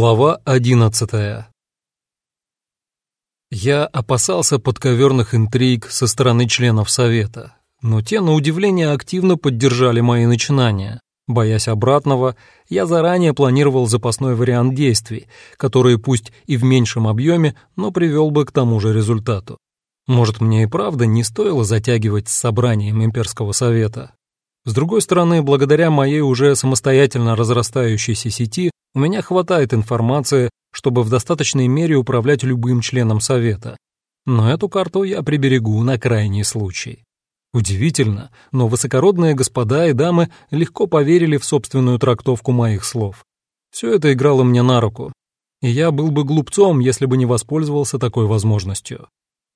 Глава одиннадцатая Я опасался подковерных интриг со стороны членов Совета, но те, на удивление, активно поддержали мои начинания. Боясь обратного, я заранее планировал запасной вариант действий, который пусть и в меньшем объеме, но привел бы к тому же результату. Может, мне и правда не стоило затягивать с собранием Имперского Совета, с другой стороны, благодаря моей уже самостоятельно разрастающейся сети, у меня хватает информации, чтобы в достаточной мере управлять любым членом Совета. Но эту карту я приберегу на крайний случай. Удивительно, но высокородные господа и дамы легко поверили в собственную трактовку моих слов. Все это играло мне на руку, и я был бы глупцом, если бы не воспользовался такой возможностью.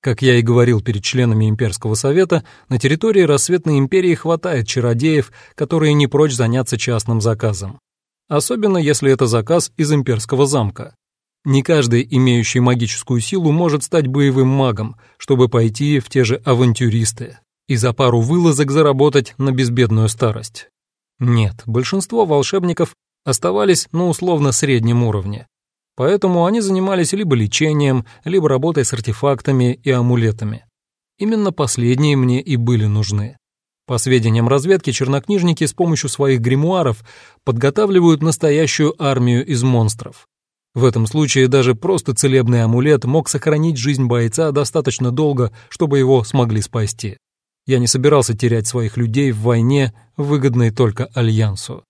Как я и говорил перед членами Имперского совета, на территории Рассветной империи хватает чародеев, которые не прочь заняться частным заказом. Особенно если это заказ из Имперского замка. Не каждый, имеющий магическую силу, может стать боевым магом, чтобы пойти в те же авантюристы и за пару вылазок заработать на безбедную старость. Нет, большинство волшебников оставались на условно среднем уровне, Поэтому они занимались либо лечением, либо работой с артефактами и амулетами. Именно последние мне и были нужны. По сведениям разведки, чернокнижники с помощью своих гримуаров подготавливают настоящую армию из монстров. В этом случае даже просто целебный амулет мог сохранить жизнь бойца достаточно долго, чтобы его смогли спасти. Я не собирался терять своих людей в войне, выгодной только Альянсу.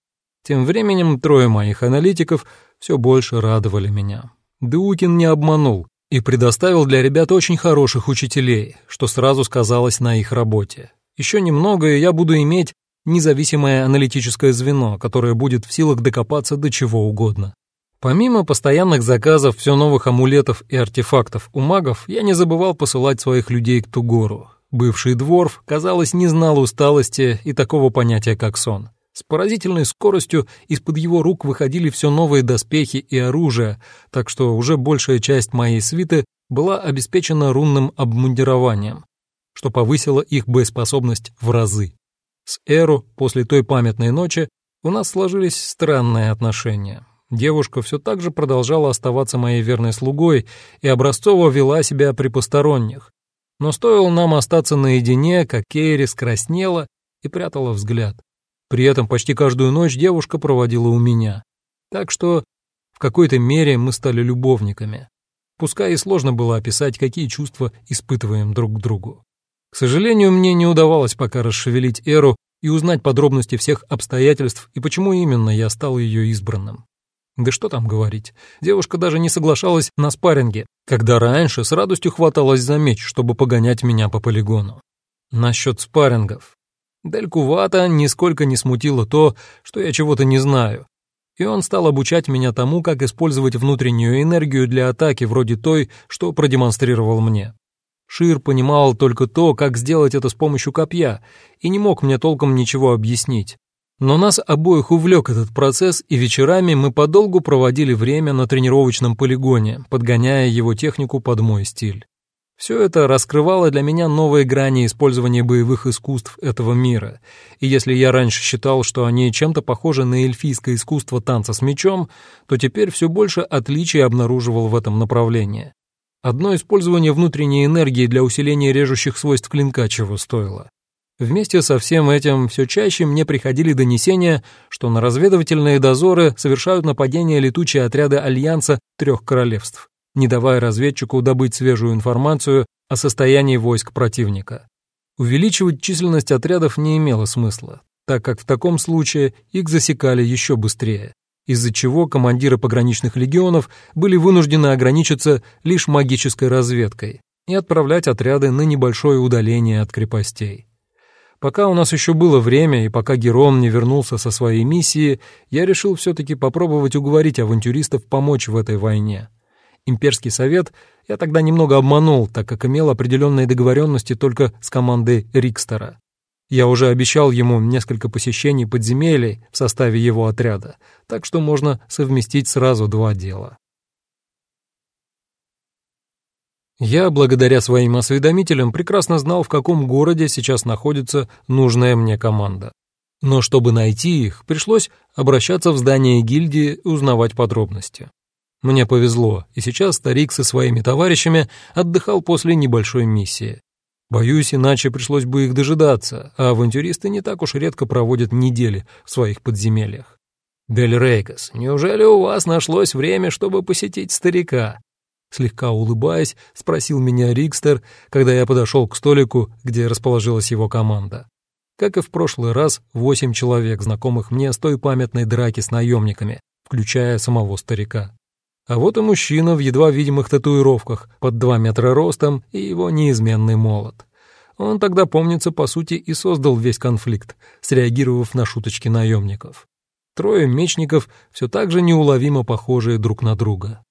Тем временем трое моих аналитиков все больше радовали меня. Деукин не обманул и предоставил для ребят очень хороших учителей, что сразу сказалось на их работе. Еще немного, и я буду иметь независимое аналитическое звено, которое будет в силах докопаться до чего угодно. Помимо постоянных заказов все новых амулетов и артефактов у магов, я не забывал посылать своих людей к Тугору. Бывший дворф, казалось, не знал усталости и такого понятия, как сон. С поразительной скоростью из-под его рук выходили все новые доспехи и оружие, так что уже большая часть моей свиты была обеспечена рунным обмундированием, что повысило их боеспособность в разы. С Эру после той памятной ночи у нас сложились странные отношения. Девушка все так же продолжала оставаться моей верной слугой и образцово вела себя при посторонних. Но стоило нам остаться наедине, как Кейри скраснела и прятала взгляд. При этом почти каждую ночь девушка проводила у меня. Так что в какой-то мере мы стали любовниками. Пускай и сложно было описать, какие чувства испытываем друг к другу. К сожалению, мне не удавалось пока расшевелить Эру и узнать подробности всех обстоятельств и почему именно я стал ее избранным. Да что там говорить, девушка даже не соглашалась на спарринге, когда раньше с радостью хваталась за меч, чтобы погонять меня по полигону. Насчет спаррингов. Дель Кувата нисколько не смутило то, что я чего-то не знаю, и он стал обучать меня тому, как использовать внутреннюю энергию для атаки вроде той, что продемонстрировал мне. Шир понимал только то, как сделать это с помощью копья, и не мог мне толком ничего объяснить. Но нас обоих увлек этот процесс, и вечерами мы подолгу проводили время на тренировочном полигоне, подгоняя его технику под мой стиль. Все это раскрывало для меня новые грани использования боевых искусств этого мира, и если я раньше считал, что они чем-то похожи на эльфийское искусство танца с мечом, то теперь все больше отличий обнаруживал в этом направлении. Одно использование внутренней энергии для усиления режущих свойств клинка чего стоило. Вместе со всем этим все чаще мне приходили донесения, что на разведывательные дозоры совершают нападения летучие отряды Альянса трех королевств не давая разведчику добыть свежую информацию о состоянии войск противника. Увеличивать численность отрядов не имело смысла, так как в таком случае их засекали еще быстрее, из-за чего командиры пограничных легионов были вынуждены ограничиться лишь магической разведкой и отправлять отряды на небольшое удаление от крепостей. Пока у нас еще было время, и пока Герон не вернулся со своей миссии, я решил все-таки попробовать уговорить авантюристов помочь в этой войне. Имперский совет я тогда немного обманул, так как имел определенные договоренности только с командой Рикстера. Я уже обещал ему несколько посещений подземелий в составе его отряда, так что можно совместить сразу два дела. Я, благодаря своим осведомителям, прекрасно знал, в каком городе сейчас находится нужная мне команда. Но чтобы найти их, пришлось обращаться в здание гильдии и узнавать подробности. Мне повезло, и сейчас старик со своими товарищами отдыхал после небольшой миссии. Боюсь, иначе пришлось бы их дожидаться, а авантюристы не так уж редко проводят недели в своих подземельях. «Дель Рейкос, неужели у вас нашлось время, чтобы посетить старика?» Слегка улыбаясь, спросил меня Рикстер, когда я подошел к столику, где расположилась его команда. Как и в прошлый раз, восемь человек, знакомых мне с той памятной драки с наемниками, включая самого старика. А вот и мужчина в едва видимых татуировках, под два метра ростом и его неизменный молот. Он тогда, помнится, по сути и создал весь конфликт, среагировав на шуточки наемников. Трое мечников, все так же неуловимо похожие друг на друга.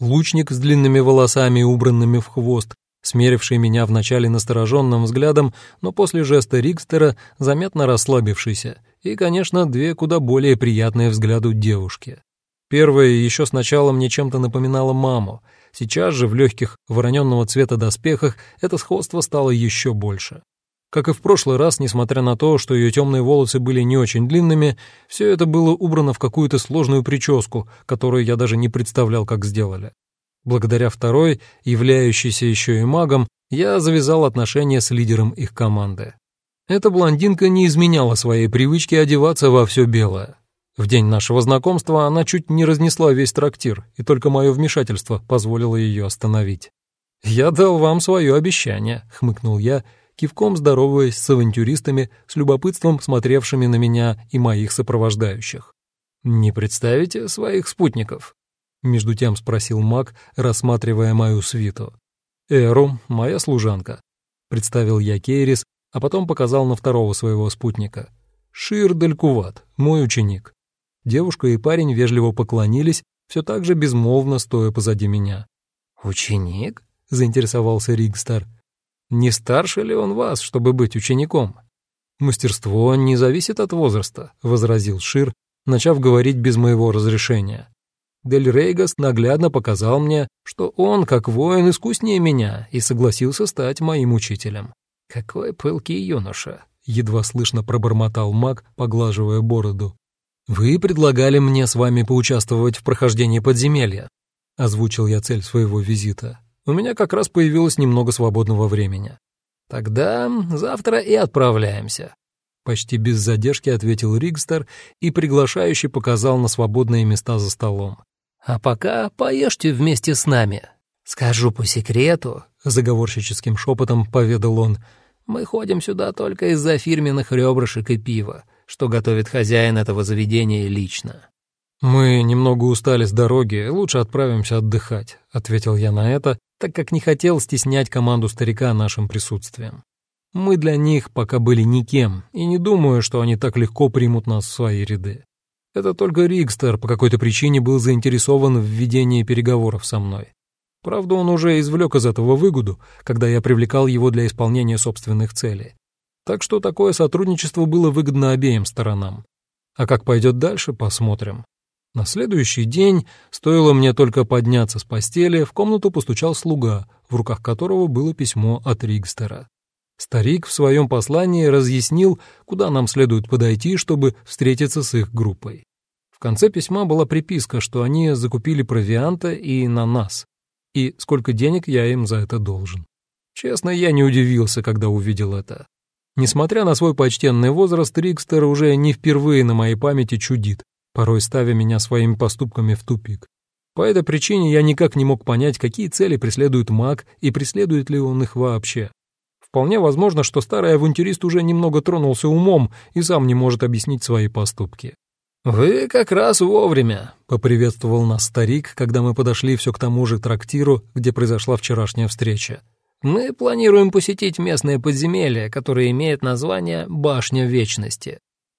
Лучник с длинными волосами, убранными в хвост, смеривший меня вначале настороженным взглядом, но после жеста Рикстера заметно расслабившийся, и, конечно, две куда более приятные взгляду девушки. Первая еще сначала мне чем-то напоминала маму, сейчас же в легких вороненного цвета доспехах это сходство стало еще больше. Как и в прошлый раз, несмотря на то, что ее темные волосы были не очень длинными, все это было убрано в какую-то сложную прическу, которую я даже не представлял, как сделали. Благодаря второй, являющейся еще и магом, я завязал отношения с лидером их команды. Эта блондинка не изменяла своей привычки одеваться во все белое. В день нашего знакомства она чуть не разнесла весь трактир, и только мое вмешательство позволило ее остановить. «Я дал вам свое обещание», — хмыкнул я, кивком здороваясь с авантюристами, с любопытством смотревшими на меня и моих сопровождающих. «Не представите своих спутников?» — между тем спросил маг, рассматривая мою свиту. «Эру, моя служанка», — представил я Кейрис, а потом показал на второго своего спутника. «Шир Далькуват, мой ученик». Девушка и парень вежливо поклонились, все так же безмолвно стоя позади меня. «Ученик?» — заинтересовался Ригстар. «Не старше ли он вас, чтобы быть учеником?» «Мастерство не зависит от возраста», — возразил Шир, начав говорить без моего разрешения. Дель Рейгас наглядно показал мне, что он, как воин, искуснее меня и согласился стать моим учителем. «Какой пылкий юноша!» — едва слышно пробормотал маг, поглаживая бороду. «Вы предлагали мне с вами поучаствовать в прохождении подземелья», — озвучил я цель своего визита. «У меня как раз появилось немного свободного времени». «Тогда завтра и отправляемся», — почти без задержки ответил Ригстер и приглашающий показал на свободные места за столом. «А пока поешьте вместе с нами. Скажу по секрету», — заговорщическим шепотом поведал он, — «мы ходим сюда только из-за фирменных ребрышек и пива что готовит хозяин этого заведения лично. «Мы немного устали с дороги, лучше отправимся отдыхать», — ответил я на это, так как не хотел стеснять команду старика нашим присутствием. Мы для них пока были никем, и не думаю, что они так легко примут нас в свои ряды. Это только Ригстер по какой-то причине был заинтересован в ведении переговоров со мной. Правда, он уже извлек из этого выгоду, когда я привлекал его для исполнения собственных целей. Так что такое сотрудничество было выгодно обеим сторонам. А как пойдет дальше, посмотрим. На следующий день, стоило мне только подняться с постели, в комнату постучал слуга, в руках которого было письмо от Ригстера. Старик в своем послании разъяснил, куда нам следует подойти, чтобы встретиться с их группой. В конце письма была приписка, что они закупили провианта и на нас, и сколько денег я им за это должен. Честно, я не удивился, когда увидел это. Несмотря на свой почтенный возраст, Рикстер уже не впервые на моей памяти чудит, порой ставя меня своими поступками в тупик. По этой причине я никак не мог понять, какие цели преследует маг и преследует ли он их вообще. Вполне возможно, что старый авантюрист уже немного тронулся умом и сам не может объяснить свои поступки. «Вы как раз вовремя», — поприветствовал нас старик, когда мы подошли все к тому же трактиру, где произошла вчерашняя встреча. Мы планируем посетить местное подземелье, которое имеет название «Башня Вечности».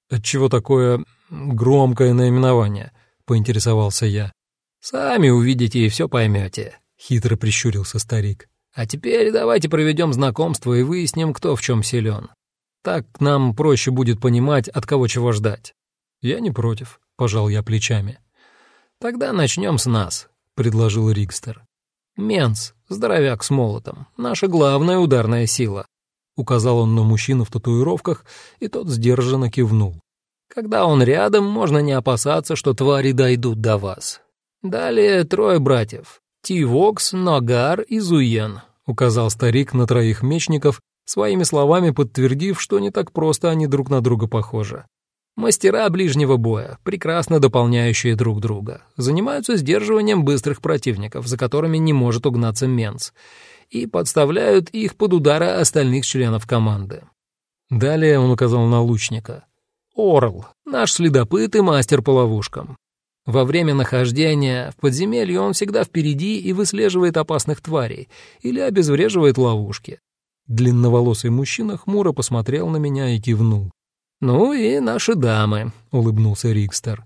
«Отчего такое громкое наименование?» — поинтересовался я. «Сами увидите и все поймете», — хитро прищурился старик. «А теперь давайте проведем знакомство и выясним, кто в чем силен. Так нам проще будет понимать, от кого чего ждать». «Я не против», — пожал я плечами. «Тогда начнем с нас», — предложил Рикстер. «Менс, здоровяк с молотом, наша главная ударная сила», — указал он на мужчину в татуировках, и тот сдержанно кивнул. «Когда он рядом, можно не опасаться, что твари дойдут до вас. Далее трое братьев — Тивокс, Нагар и Зуен, указал старик на троих мечников, своими словами подтвердив, что не так просто они друг на друга похожи. Мастера ближнего боя, прекрасно дополняющие друг друга, занимаются сдерживанием быстрых противников, за которыми не может угнаться Менц, и подставляют их под удары остальных членов команды. Далее он указал на лучника. Орл, наш следопыт и мастер по ловушкам. Во время нахождения в подземелье он всегда впереди и выслеживает опасных тварей или обезвреживает ловушки. Длинноволосый мужчина хмуро посмотрел на меня и кивнул. «Ну и наши дамы», — улыбнулся Рикстер.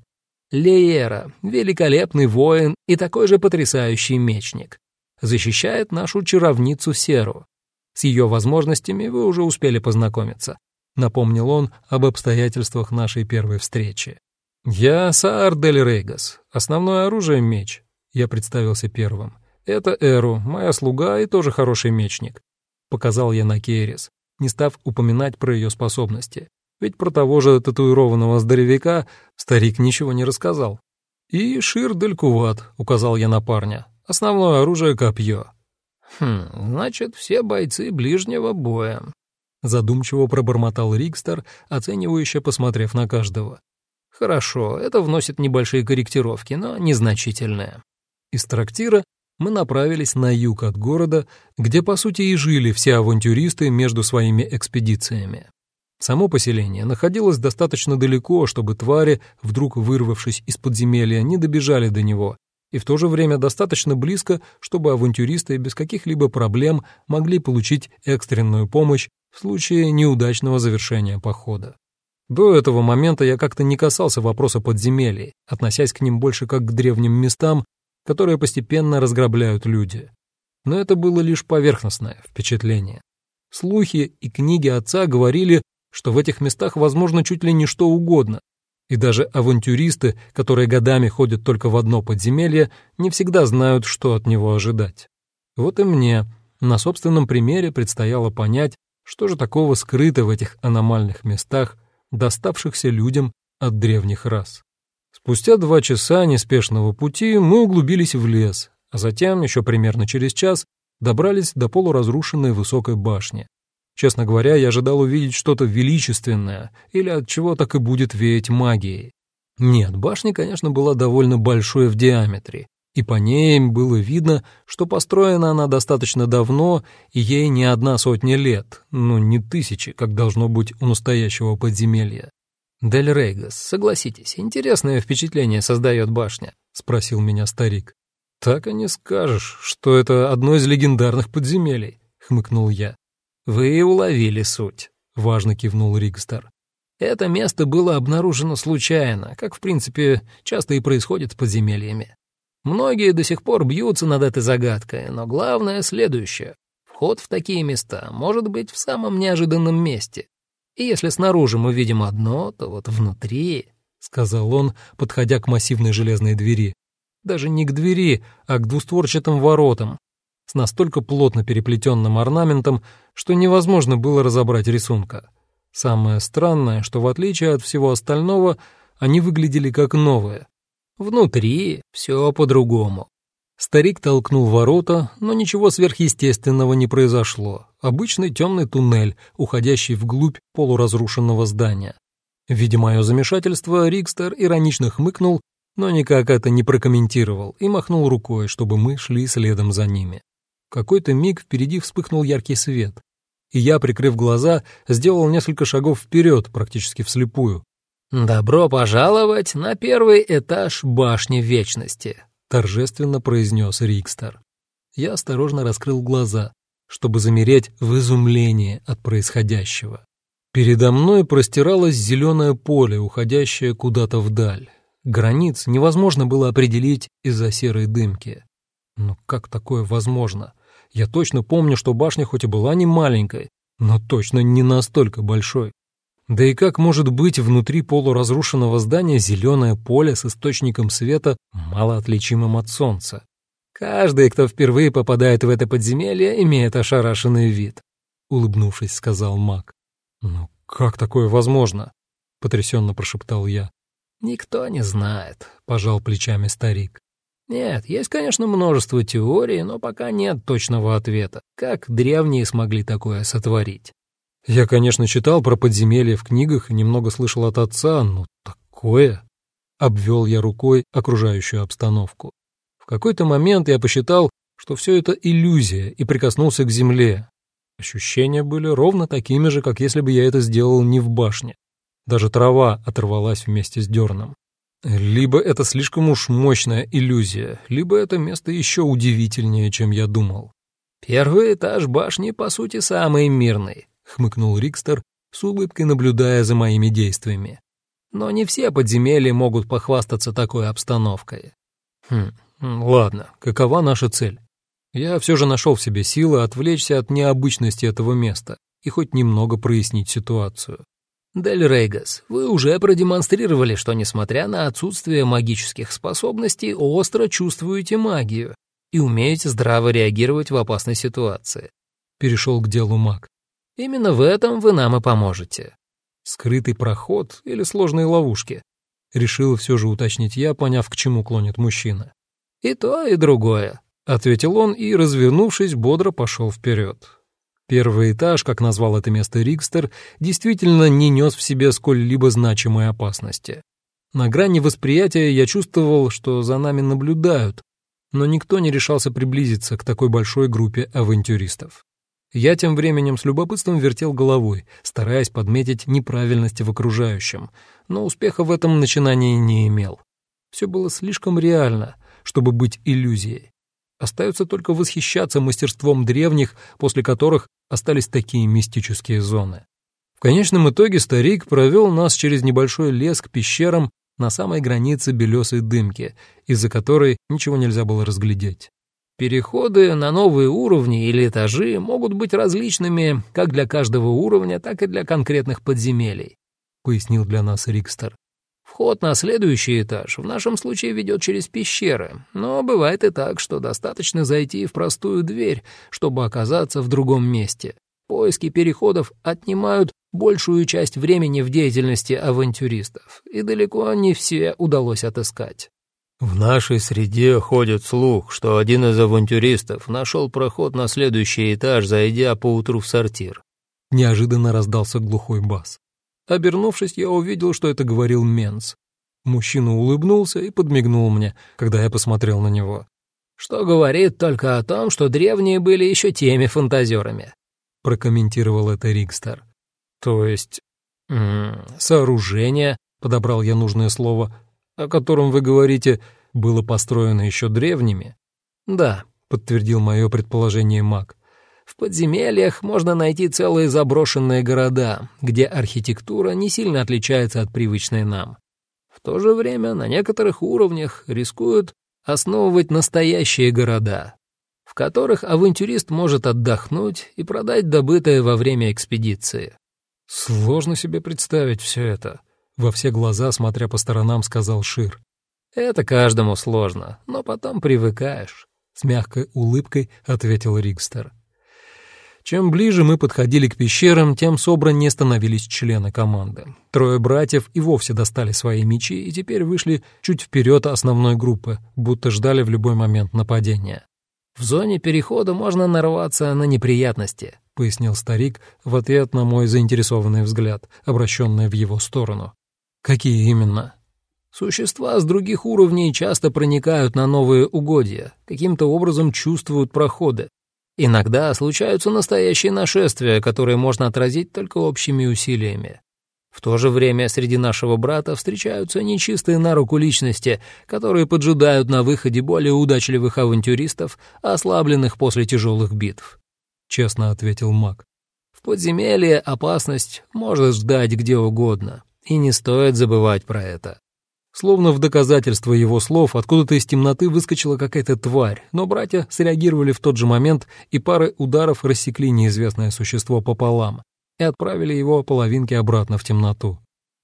«Леера, великолепный воин и такой же потрясающий мечник. Защищает нашу чаровницу Серу. С ее возможностями вы уже успели познакомиться», — напомнил он об обстоятельствах нашей первой встречи. «Я Саар Дель Рейгас. Основное оружие — меч». Я представился первым. «Это Эру, моя слуга и тоже хороший мечник», — показал я на Кейрис, не став упоминать про ее способности. Ведь про того же татуированного здоровяка старик ничего не рассказал. «И Шир Дель Куват», — указал я на парня. «Основное оружие — копье». «Хм, значит, все бойцы ближнего боя», — задумчиво пробормотал Рикстер, оценивающе посмотрев на каждого. Хорошо, это вносит небольшие корректировки, но незначительные. Из трактира мы направились на юг от города, где, по сути, и жили все авантюристы между своими экспедициями. Само поселение находилось достаточно далеко, чтобы твари, вдруг вырвавшись из подземелья, не добежали до него, и в то же время достаточно близко, чтобы авантюристы без каких-либо проблем могли получить экстренную помощь в случае неудачного завершения похода. До этого момента я как-то не касался вопроса подземелий, относясь к ним больше как к древним местам, которые постепенно разграбляют люди. Но это было лишь поверхностное впечатление. Слухи и книги отца говорили, что в этих местах возможно чуть ли не что угодно, и даже авантюристы, которые годами ходят только в одно подземелье, не всегда знают, что от него ожидать. Вот и мне на собственном примере предстояло понять, что же такого скрыто в этих аномальных местах, доставшихся людям от древних рас. Спустя два часа неспешного пути мы углубились в лес, а затем, еще примерно через час, добрались до полуразрушенной высокой башни. Честно говоря, я ожидал увидеть что-то величественное или от чего так и будет веять магией. Нет, башня, конечно, была довольно большой в диаметре, и по ней было видно, что построена она достаточно давно, и ей не одна сотня лет, ну не тысячи, как должно быть у настоящего подземелья. «Дель Рейгас, согласитесь, интересное впечатление создает башня», — спросил меня старик. «Так и не скажешь, что это одно из легендарных подземелий», — хмыкнул я. «Вы уловили суть», — важно кивнул Ригстер. «Это место было обнаружено случайно, как, в принципе, часто и происходит с подземельями. Многие до сих пор бьются над этой загадкой, но главное следующее. Вход в такие места может быть в самом неожиданном месте. И если снаружи мы видим одно, то вот внутри, — сказал он, подходя к массивной железной двери, даже не к двери, а к двустворчатым воротам, с настолько плотно переплетенным орнаментом, что невозможно было разобрать рисунка. Самое странное, что в отличие от всего остального, они выглядели как новые, Внутри все по-другому. Старик толкнул ворота, но ничего сверхъестественного не произошло. Обычный темный туннель, уходящий вглубь полуразрушенного здания. Видя мое замешательство, Рикстер иронично хмыкнул, но никак это не прокомментировал и махнул рукой, чтобы мы шли следом за ними. Какой-то миг впереди вспыхнул яркий свет, и я, прикрыв глаза, сделал несколько шагов вперед, практически вслепую, «Добро пожаловать на первый этаж башни Вечности», — торжественно произнес Рикстер. Я осторожно раскрыл глаза, чтобы замереть в изумлении от происходящего. Передо мной простиралось зеленое поле, уходящее куда-то вдаль. Границ невозможно было определить из-за серой дымки. Но как такое возможно? Я точно помню, что башня хоть и была не маленькой, но точно не настолько большой. Да и как может быть внутри полуразрушенного здания зеленое поле с источником света, малоотличимым от солнца? Каждый, кто впервые попадает в это подземелье, имеет ошарашенный вид, — улыбнувшись, сказал маг. «Ну как такое возможно?» — потрясенно прошептал я. «Никто не знает», — пожал плечами старик. Нет, есть, конечно, множество теорий, но пока нет точного ответа. Как древние смогли такое сотворить? Я, конечно, читал про подземелья в книгах и немного слышал от отца, но такое... Обвел я рукой окружающую обстановку. В какой-то момент я посчитал, что все это иллюзия, и прикоснулся к земле. Ощущения были ровно такими же, как если бы я это сделал не в башне. Даже трава оторвалась вместе с дерном. Либо это слишком уж мощная иллюзия, либо это место еще удивительнее, чем я думал. «Первый этаж башни, по сути, самый мирный», — хмыкнул Рикстер, с улыбкой наблюдая за моими действиями. «Но не все подземелья могут похвастаться такой обстановкой». «Хм, ладно, какова наша цель?» Я все же нашел в себе силы отвлечься от необычности этого места и хоть немного прояснить ситуацию. Дель Рейгас, вы уже продемонстрировали, что, несмотря на отсутствие магических способностей, остро чувствуете магию и умеете здраво реагировать в опасной ситуации. Перешел к делу маг. Именно в этом вы нам и поможете. Скрытый проход или сложные ловушки? Решил все же уточнить я, поняв, к чему клонит мужчина. И то, и другое, — ответил он и, развернувшись, бодро пошел вперед. Первый этаж, как назвал это место Рикстер, действительно не нес в себе сколь-либо значимой опасности. На грани восприятия я чувствовал, что за нами наблюдают, но никто не решался приблизиться к такой большой группе авантюристов. Я тем временем с любопытством вертел головой, стараясь подметить неправильности в окружающем, но успеха в этом начинании не имел. Все было слишком реально, чтобы быть иллюзией. Остается только восхищаться мастерством древних, после которых остались такие мистические зоны. В конечном итоге старик провел нас через небольшой лес к пещерам на самой границе белесой дымки, из-за которой ничего нельзя было разглядеть. Переходы на новые уровни или этажи могут быть различными как для каждого уровня, так и для конкретных подземелий, пояснил для нас Рикстер. Вход на следующий этаж в нашем случае ведет через пещеры, но бывает и так, что достаточно зайти в простую дверь, чтобы оказаться в другом месте. Поиски переходов отнимают большую часть времени в деятельности авантюристов, и далеко не все удалось отыскать. В нашей среде ходит слух, что один из авантюристов нашел проход на следующий этаж, зайдя поутру в сортир. Неожиданно раздался глухой бас. Обернувшись, я увидел, что это говорил Менс. Мужчина улыбнулся и подмигнул мне, когда я посмотрел на него. «Что говорит только о том, что древние были еще теми фантазерами», — прокомментировал это Рикстер. «То есть... М -м, сооружение, — подобрал я нужное слово, — о котором вы говорите, было построено еще древними?» «Да», — подтвердил мое предположение маг. В подземельях можно найти целые заброшенные города, где архитектура не сильно отличается от привычной нам. В то же время на некоторых уровнях рискуют основывать настоящие города, в которых авантюрист может отдохнуть и продать добытое во время экспедиции. «Сложно себе представить все это», — во все глаза, смотря по сторонам, сказал Шир. «Это каждому сложно, но потом привыкаешь», — с мягкой улыбкой ответил Ригстер. Чем ближе мы подходили к пещерам, тем собраннее становились члены команды. Трое братьев и вовсе достали свои мечи и теперь вышли чуть вперед основной группы, будто ждали в любой момент нападения. «В зоне перехода можно нарваться на неприятности», — пояснил старик в ответ на мой заинтересованный взгляд, обращенный в его сторону. «Какие именно?» Существа с других уровней часто проникают на новые угодья, каким-то образом чувствуют проходы, Иногда случаются настоящие нашествия, которые можно отразить только общими усилиями. В то же время среди нашего брата встречаются нечистые на руку личности, которые поджидают на выходе более удачливых авантюристов, ослабленных после тяжелых битв. Честно ответил маг. В подземелье опасность может ждать где угодно, и не стоит забывать про это. Словно в доказательство его слов, откуда-то из темноты выскочила какая-то тварь, но братья среагировали в тот же момент, и пары ударов рассекли неизвестное существо пополам и отправили его половинки обратно в темноту.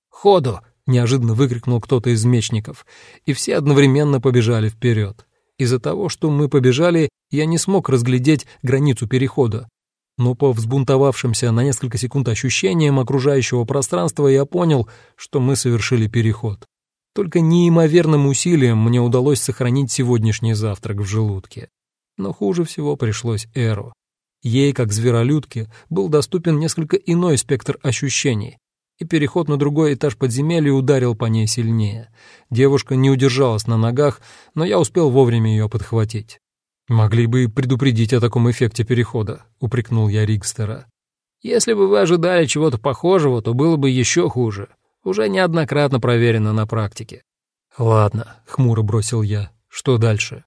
«Ходу!» — неожиданно выкрикнул кто-то из мечников, и все одновременно побежали вперед. Из-за того, что мы побежали, я не смог разглядеть границу перехода, но по взбунтовавшимся на несколько секунд ощущениям окружающего пространства я понял, что мы совершили переход. Только неимоверным усилием мне удалось сохранить сегодняшний завтрак в желудке. Но хуже всего пришлось Эру. Ей, как зверолюдке, был доступен несколько иной спектр ощущений, и переход на другой этаж подземелья ударил по ней сильнее. Девушка не удержалась на ногах, но я успел вовремя ее подхватить. «Могли бы предупредить о таком эффекте перехода», — упрекнул я Рикстера. «Если бы вы ожидали чего-то похожего, то было бы еще хуже. Уже неоднократно проверено на практике». «Ладно», — хмуро бросил я. «Что дальше?»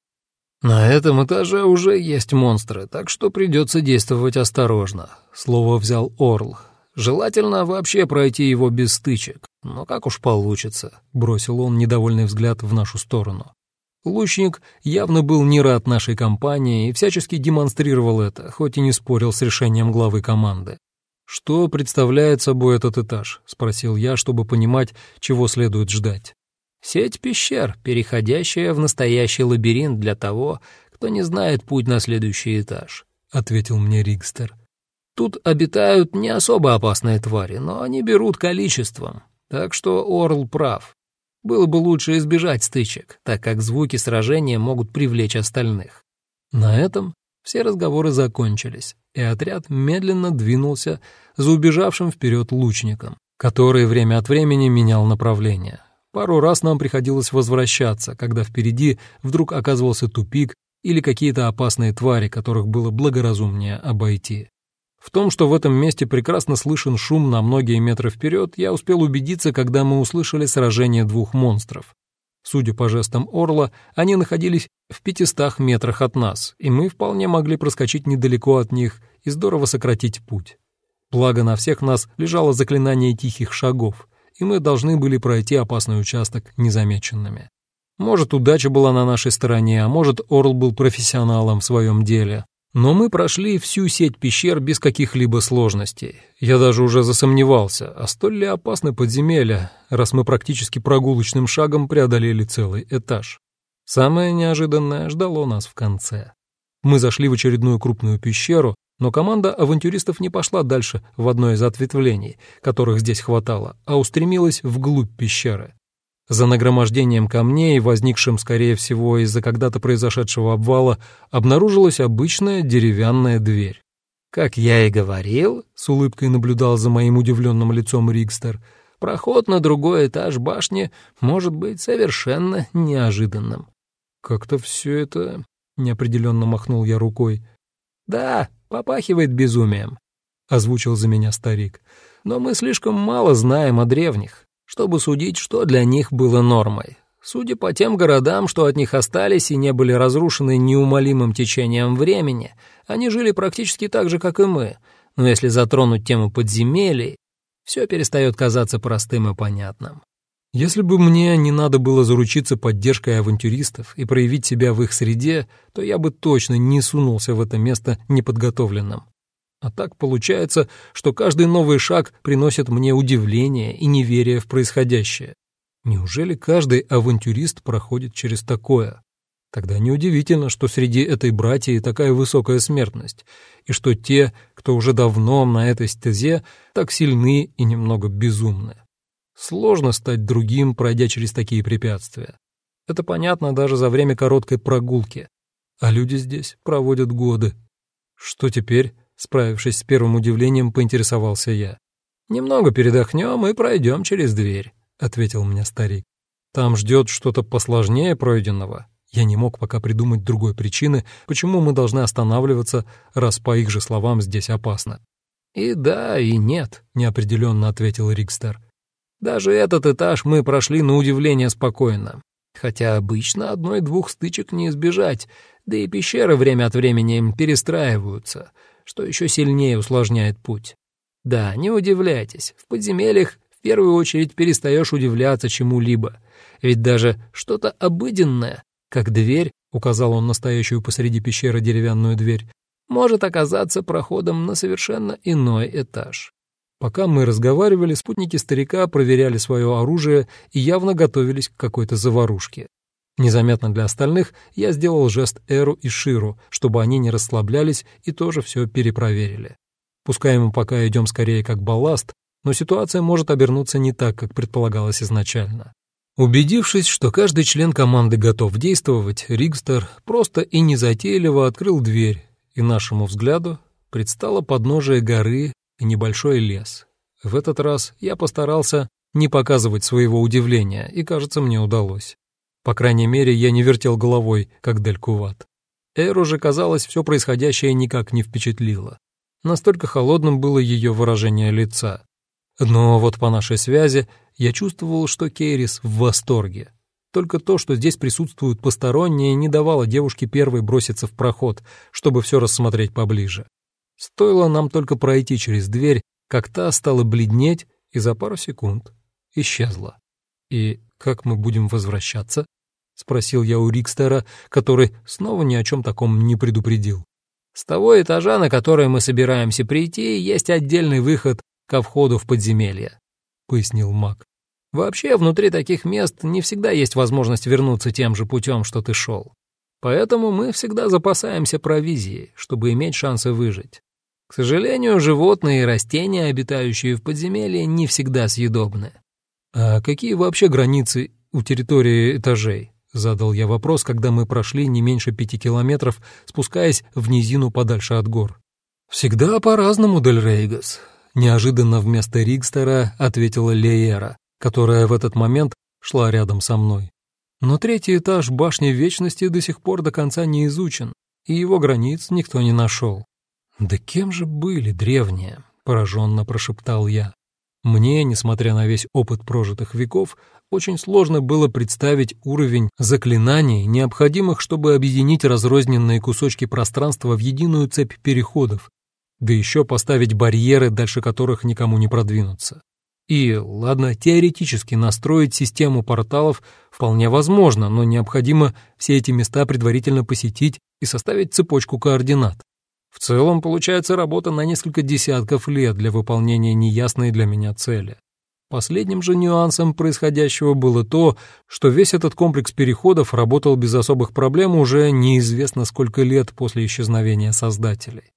«На этом этаже уже есть монстры, так что придется действовать осторожно», — слово взял Орл. «Желательно вообще пройти его без стычек, но как уж получится», — бросил он недовольный взгляд в нашу сторону. Лучник явно был не рад нашей компании и всячески демонстрировал это, хоть и не спорил с решением главы команды. «Что представляет собой этот этаж?» — спросил я, чтобы понимать, чего следует ждать. Сеть пещер, переходящая в настоящий лабиринт для того, кто не знает путь на следующий этаж», — ответил мне Ригстер. «Тут обитают не особо опасные твари, но они берут количеством, так что Орл прав. Было бы лучше избежать стычек, так как звуки сражения могут привлечь остальных». На этом все разговоры закончились, и отряд медленно двинулся за убежавшим вперед лучником, который время от времени менял направление. Пару раз нам приходилось возвращаться, когда впереди вдруг оказывался тупик или какие-то опасные твари, которых было благоразумнее обойти. В том, что в этом месте прекрасно слышен шум на многие метры вперед, я успел убедиться, когда мы услышали сражение двух монстров. Судя по жестам Орла, они находились в пятистах метрах от нас, и мы вполне могли проскочить недалеко от них и здорово сократить путь. Благо на всех нас лежало заклинание тихих шагов, и мы должны были пройти опасный участок незамеченными. Может, удача была на нашей стороне, а может, Орл был профессионалом в своем деле. Но мы прошли всю сеть пещер без каких-либо сложностей. Я даже уже засомневался, а столь ли опасны подземелья, раз мы практически прогулочным шагом преодолели целый этаж. Самое неожиданное ждало нас в конце. Мы зашли в очередную крупную пещеру, но команда авантюристов не пошла дальше в одно из ответвлений, которых здесь хватало, а устремилась вглубь пещеры. За нагромождением камней, возникшим, скорее всего, из-за когда-то произошедшего обвала, обнаружилась обычная деревянная дверь. «Как я и говорил», — с улыбкой наблюдал за моим удивленным лицом Рикстер, «проход на другой этаж башни может быть совершенно неожиданным». «Как-то все это...» — неопределенно махнул я рукой. «Да, попахивает безумием», — озвучил за меня старик. «Но мы слишком мало знаем о древних, чтобы судить, что для них было нормой. Судя по тем городам, что от них остались и не были разрушены неумолимым течением времени, они жили практически так же, как и мы. Но если затронуть тему подземелий, все перестает казаться простым и понятным. Если бы мне не надо было заручиться поддержкой авантюристов и проявить себя в их среде, то я бы точно не сунулся в это место неподготовленным. А так получается, что каждый новый шаг приносит мне удивление и неверие в происходящее. Неужели каждый авантюрист проходит через такое? Тогда неудивительно, что среди этой братьи такая высокая смертность, и что те, кто уже давно на этой стезе, так сильны и немного безумны. Сложно стать другим, пройдя через такие препятствия. Это понятно даже за время короткой прогулки. А люди здесь проводят годы. Что теперь? Справившись с первым удивлением, поинтересовался я. «Немного передохнем и пройдем через дверь», — ответил мне старик. «Там ждет что-то посложнее пройденного». Я не мог пока придумать другой причины, почему мы должны останавливаться, раз, по их же словам, здесь опасно. «И да, и нет», — неопределенно ответил Рикстер. Даже этот этаж мы прошли на удивление спокойно. Хотя обычно одной-двух стычек не избежать, да и пещеры время от времени перестраиваются, что еще сильнее усложняет путь. Да, не удивляйтесь, в подземельях в первую очередь перестаешь удивляться чему-либо, ведь даже что-то обыденное, как дверь, указал он настоящую посреди пещеры деревянную дверь, может оказаться проходом на совершенно иной этаж. Пока мы разговаривали, спутники старика проверяли свое оружие и явно готовились к какой-то заварушке. Незаметно для остальных я сделал жест Эру и Ширу, чтобы они не расслаблялись и тоже все перепроверили. Пускай мы пока идем скорее как балласт, но ситуация может обернуться не так, как предполагалось изначально. Убедившись, что каждый член команды готов действовать, Ригстер просто и незатейливо открыл дверь, и нашему взгляду предстало подножие горы и небольшой лес. В этот раз я постарался не показывать своего удивления, и, кажется, мне удалось. По крайней мере, я не вертел головой, как Делькуват. Эру же, казалось, все происходящее никак не впечатлило. Настолько холодным было ее выражение лица. Но вот по нашей связи я чувствовал, что Кейрис в восторге. Только то, что здесь присутствуют посторонние, не давало девушке первой броситься в проход, чтобы все рассмотреть поближе. Стоило нам только пройти через дверь, как та стала бледнеть и за пару секунд исчезла. «И как мы будем возвращаться?» — спросил я у Рикстера, который снова ни о чем таком не предупредил. «С того этажа, на который мы собираемся прийти, есть отдельный выход ко входу в подземелье», — пояснил маг. «Вообще, внутри таких мест не всегда есть возможность вернуться тем же путем, что ты шел. Поэтому мы всегда запасаемся провизией, чтобы иметь шансы выжить. К сожалению, животные и растения, обитающие в подземелье, не всегда съедобны». «А какие вообще границы у территории этажей?» — задал я вопрос, когда мы прошли не меньше пяти километров, спускаясь в низину подальше от гор. «Всегда по-разному, Дель Рейгас», — неожиданно вместо Ригстера ответила Леера, которая в этот момент шла рядом со мной. Но третий этаж башни Вечности до сих пор до конца не изучен, и его границ никто не нашел. «Да кем же были древние?» — пораженно прошептал я. Мне, несмотря на весь опыт прожитых веков, очень сложно было представить уровень заклинаний, необходимых, чтобы объединить разрозненные кусочки пространства в единую цепь переходов, да еще поставить барьеры, дальше которых никому не продвинуться. И, ладно, теоретически настроить систему порталов вполне возможно, но необходимо все эти места предварительно посетить и составить цепочку координат. В целом, получается работа на несколько десятков лет для выполнения неясной для меня цели. Последним же нюансом происходящего было то, что весь этот комплекс переходов работал без особых проблем уже неизвестно сколько лет после исчезновения создателей.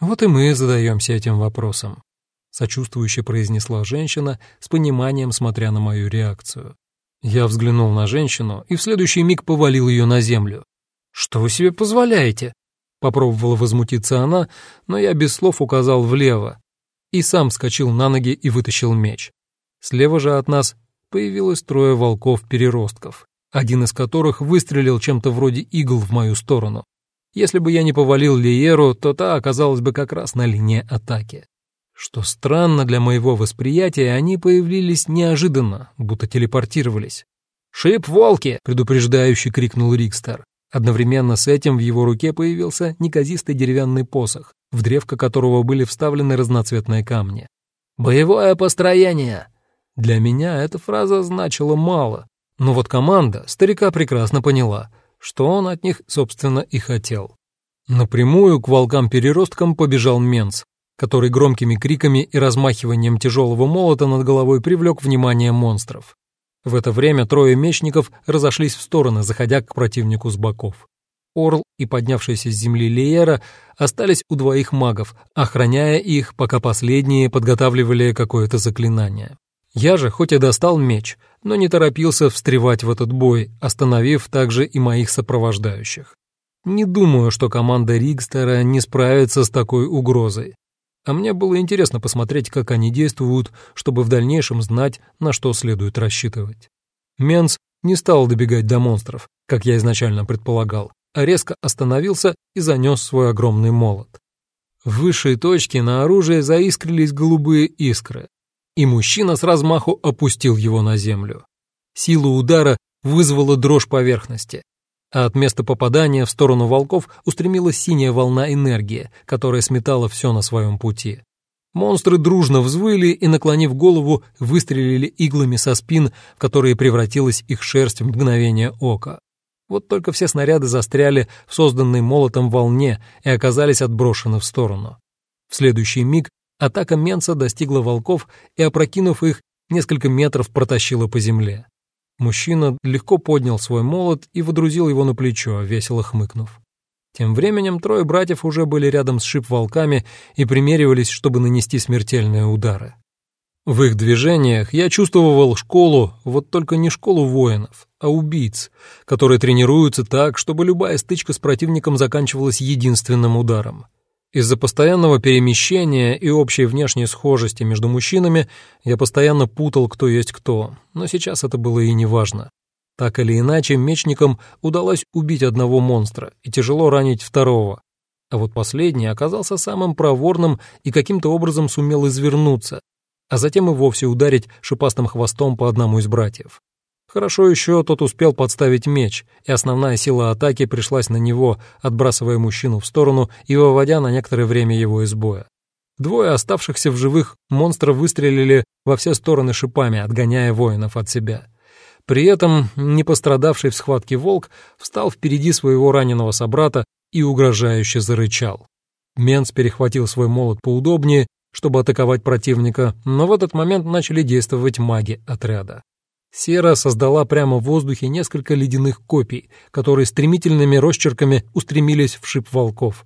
Вот и мы задаемся этим вопросом. Сочувствующе произнесла женщина, с пониманием смотря на мою реакцию. Я взглянул на женщину и в следующий миг повалил ее на землю. «Что вы себе позволяете?» Попробовала возмутиться она, но я без слов указал влево и сам вскочил на ноги и вытащил меч. Слева же от нас появилось трое волков-переростков, один из которых выстрелил чем-то вроде игл в мою сторону. Если бы я не повалил Лиеру, то та оказалась бы как раз на линии атаки. Что странно для моего восприятия, они появились неожиданно, будто телепортировались. «Шип, волки!» — предупреждающе крикнул Рикстар. Одновременно с этим в его руке появился неказистый деревянный посох, в древко которого были вставлены разноцветные камни. «Боевое построение!» Для меня эта фраза значила мало, но вот команда старика прекрасно поняла, что он от них, собственно, и хотел. Напрямую к волкам-переросткам побежал Менц, который громкими криками и размахиванием тяжелого молота над головой привлек внимание монстров. В это время трое мечников разошлись в стороны, заходя к противнику с боков. Орл и поднявшийся с земли Лиера остались у двоих магов, охраняя их, пока последние подготавливали какое-то заклинание. Я же хоть и достал меч, но не торопился встревать в этот бой, остановив также и моих сопровождающих. Не думаю, что команда Ригстера не справится с такой угрозой. А мне было интересно посмотреть, как они действуют, чтобы в дальнейшем знать, на что следует рассчитывать. Менс не стал добегать до монстров, как я изначально предполагал, а резко остановился и занес свой огромный молот. В высшей точке на оружие заискрились голубые искры, и мужчина с размаху опустил его на землю. Сила удара вызвала дрожь поверхности, а от места попадания в сторону волков устремилась синяя волна энергии, которая сметала все на своем пути. Монстры дружно взвыли и, наклонив голову, выстрелили иглами со спин, в которые превратилась их шерсть в мгновение ока. Вот только все снаряды застряли в созданной молотом волне и оказались отброшены в сторону. В следующий миг атака Менца достигла волков и, опрокинув их, несколько метров протащила по земле. Мужчина легко поднял свой молот и водрузил его на плечо, весело хмыкнув. Тем временем трое братьев уже были рядом с шип-волками и примеривались, чтобы нанести смертельные удары. В их движениях я чувствовал школу, вот только не школу воинов, а убийц, которые тренируются так, чтобы любая стычка с противником заканчивалась единственным ударом. Из-за постоянного перемещения и общей внешней схожести между мужчинами я постоянно путал, кто есть кто, но сейчас это было и не важно. Так или иначе, мечникам удалось убить одного монстра и тяжело ранить второго, а вот последний оказался самым проворным и каким-то образом сумел извернуться, а затем и вовсе ударить шипастым хвостом по одному из братьев. Хорошо еще тот успел подставить меч, и основная сила атаки пришлась на него, отбрасывая мужчину в сторону и выводя на некоторое время его из боя. Двое оставшихся в живых монстров выстрелили во все стороны шипами, отгоняя воинов от себя. При этом не пострадавший в схватке волк встал впереди своего раненого собрата и угрожающе зарычал. Менц перехватил свой молот поудобнее, чтобы атаковать противника, но в этот момент начали действовать маги отряда. Сера создала прямо в воздухе несколько ледяных копий, которые стремительными росчерками устремились в шип волков.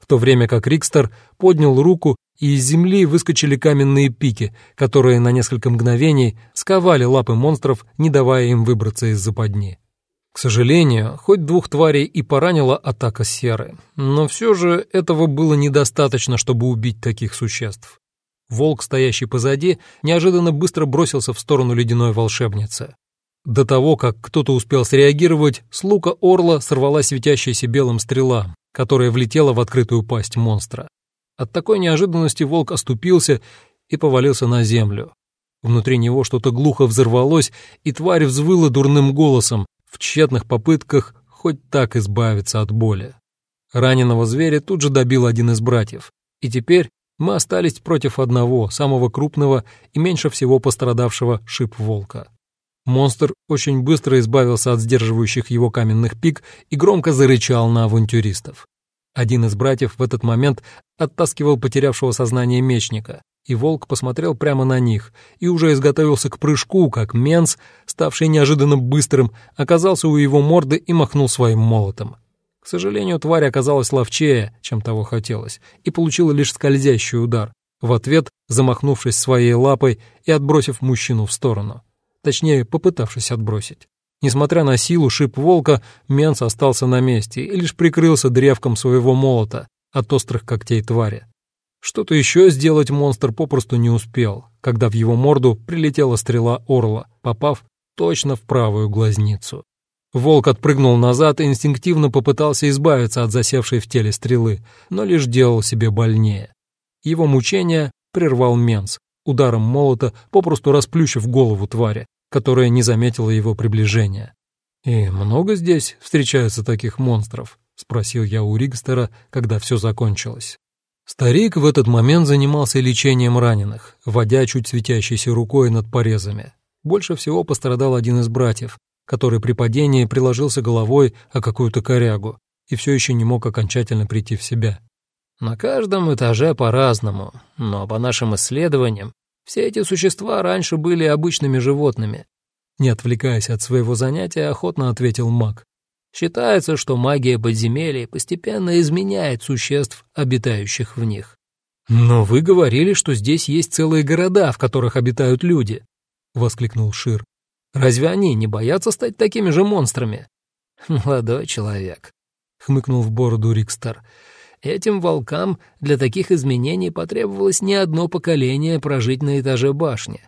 В то время как Рикстер поднял руку, и из земли выскочили каменные пики, которые на несколько мгновений сковали лапы монстров, не давая им выбраться из западни. К сожалению, хоть двух тварей и поранила атака серы, но все же этого было недостаточно, чтобы убить таких существ. Волк, стоящий позади, неожиданно быстро бросился в сторону ледяной волшебницы. До того, как кто-то успел среагировать, с лука орла сорвалась светящаяся белым стрела, которая влетела в открытую пасть монстра. От такой неожиданности волк оступился и повалился на землю. Внутри него что-то глухо взорвалось, и тварь взвыла дурным голосом, в тщетных попытках хоть так избавиться от боли. Раненого зверя тут же добил один из братьев, и теперь мы остались против одного, самого крупного и меньше всего пострадавшего шип-волка. Монстр очень быстро избавился от сдерживающих его каменных пик и громко зарычал на авантюристов. Один из братьев в этот момент оттаскивал потерявшего сознание мечника, и волк посмотрел прямо на них и уже изготовился к прыжку, как Менс, ставший неожиданно быстрым, оказался у его морды и махнул своим молотом. К сожалению, тварь оказалась ловчее, чем того хотелось, и получила лишь скользящий удар, в ответ замахнувшись своей лапой и отбросив мужчину в сторону. Точнее, попытавшись отбросить. Несмотря на силу шип волка, Менс остался на месте и лишь прикрылся древком своего молота от острых когтей твари. Что-то еще сделать монстр попросту не успел, когда в его морду прилетела стрела орла, попав точно в правую глазницу. Волк отпрыгнул назад и инстинктивно попытался избавиться от засевшей в теле стрелы, но лишь делал себе больнее. Его мучение прервал Менс, ударом молота попросту расплющив голову твари, которая не заметила его приближения. «И много здесь встречается таких монстров?» — спросил я у Ригстера, когда все закончилось. Старик в этот момент занимался лечением раненых, водя чуть светящейся рукой над порезами. Больше всего пострадал один из братьев, который при падении приложился головой о какую-то корягу и все еще не мог окончательно прийти в себя. На каждом этаже по-разному, но по нашим исследованиям все эти существа раньше были обычными животными. Не отвлекаясь от своего занятия, охотно ответил маг. Считается, что магия подземелий постепенно изменяет существ, обитающих в них. «Но вы говорили, что здесь есть целые города, в которых обитают люди», — воскликнул Шир. «Разве они не боятся стать такими же монстрами?» «Молодой человек», — хмыкнул в бороду Рикстар. «Этим волкам для таких изменений потребовалось не одно поколение прожить на этаже башни.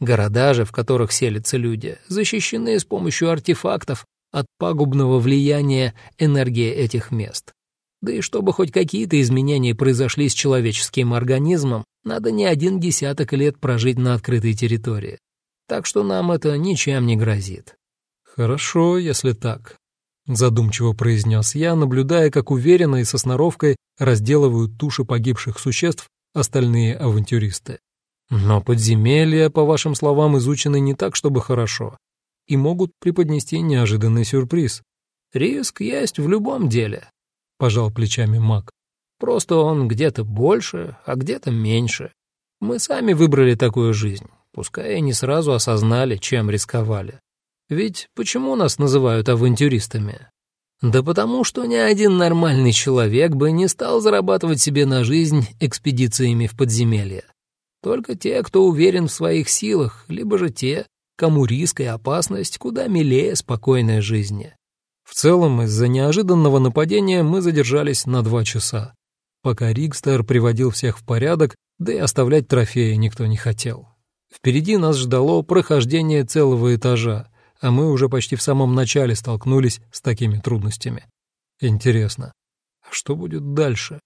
Города же, в которых селятся люди, защищены с помощью артефактов, от пагубного влияния энергии этих мест. Да и чтобы хоть какие-то изменения произошли с человеческим организмом, надо не один десяток лет прожить на открытой территории. Так что нам это ничем не грозит. «Хорошо, если так», — задумчиво произнес я, наблюдая, как уверенно и со сноровкой разделывают туши погибших существ остальные авантюристы. «Но подземелья, по вашим словам, изучены не так, чтобы хорошо и могут преподнести неожиданный сюрприз. «Риск есть в любом деле», — пожал плечами маг. «Просто он где-то больше, а где-то меньше. Мы сами выбрали такую жизнь, пускай и не сразу осознали, чем рисковали. Ведь почему нас называют авантюристами? Да потому что ни один нормальный человек бы не стал зарабатывать себе на жизнь экспедициями в подземелье. Только те, кто уверен в своих силах, либо же те, кому риск и опасность куда милее спокойной жизни. В целом, из-за неожиданного нападения мы задержались на два часа, пока Ригстер приводил всех в порядок, да и оставлять трофеи никто не хотел. Впереди нас ждало прохождение целого этажа, а мы уже почти в самом начале столкнулись с такими трудностями. Интересно, а что будет дальше?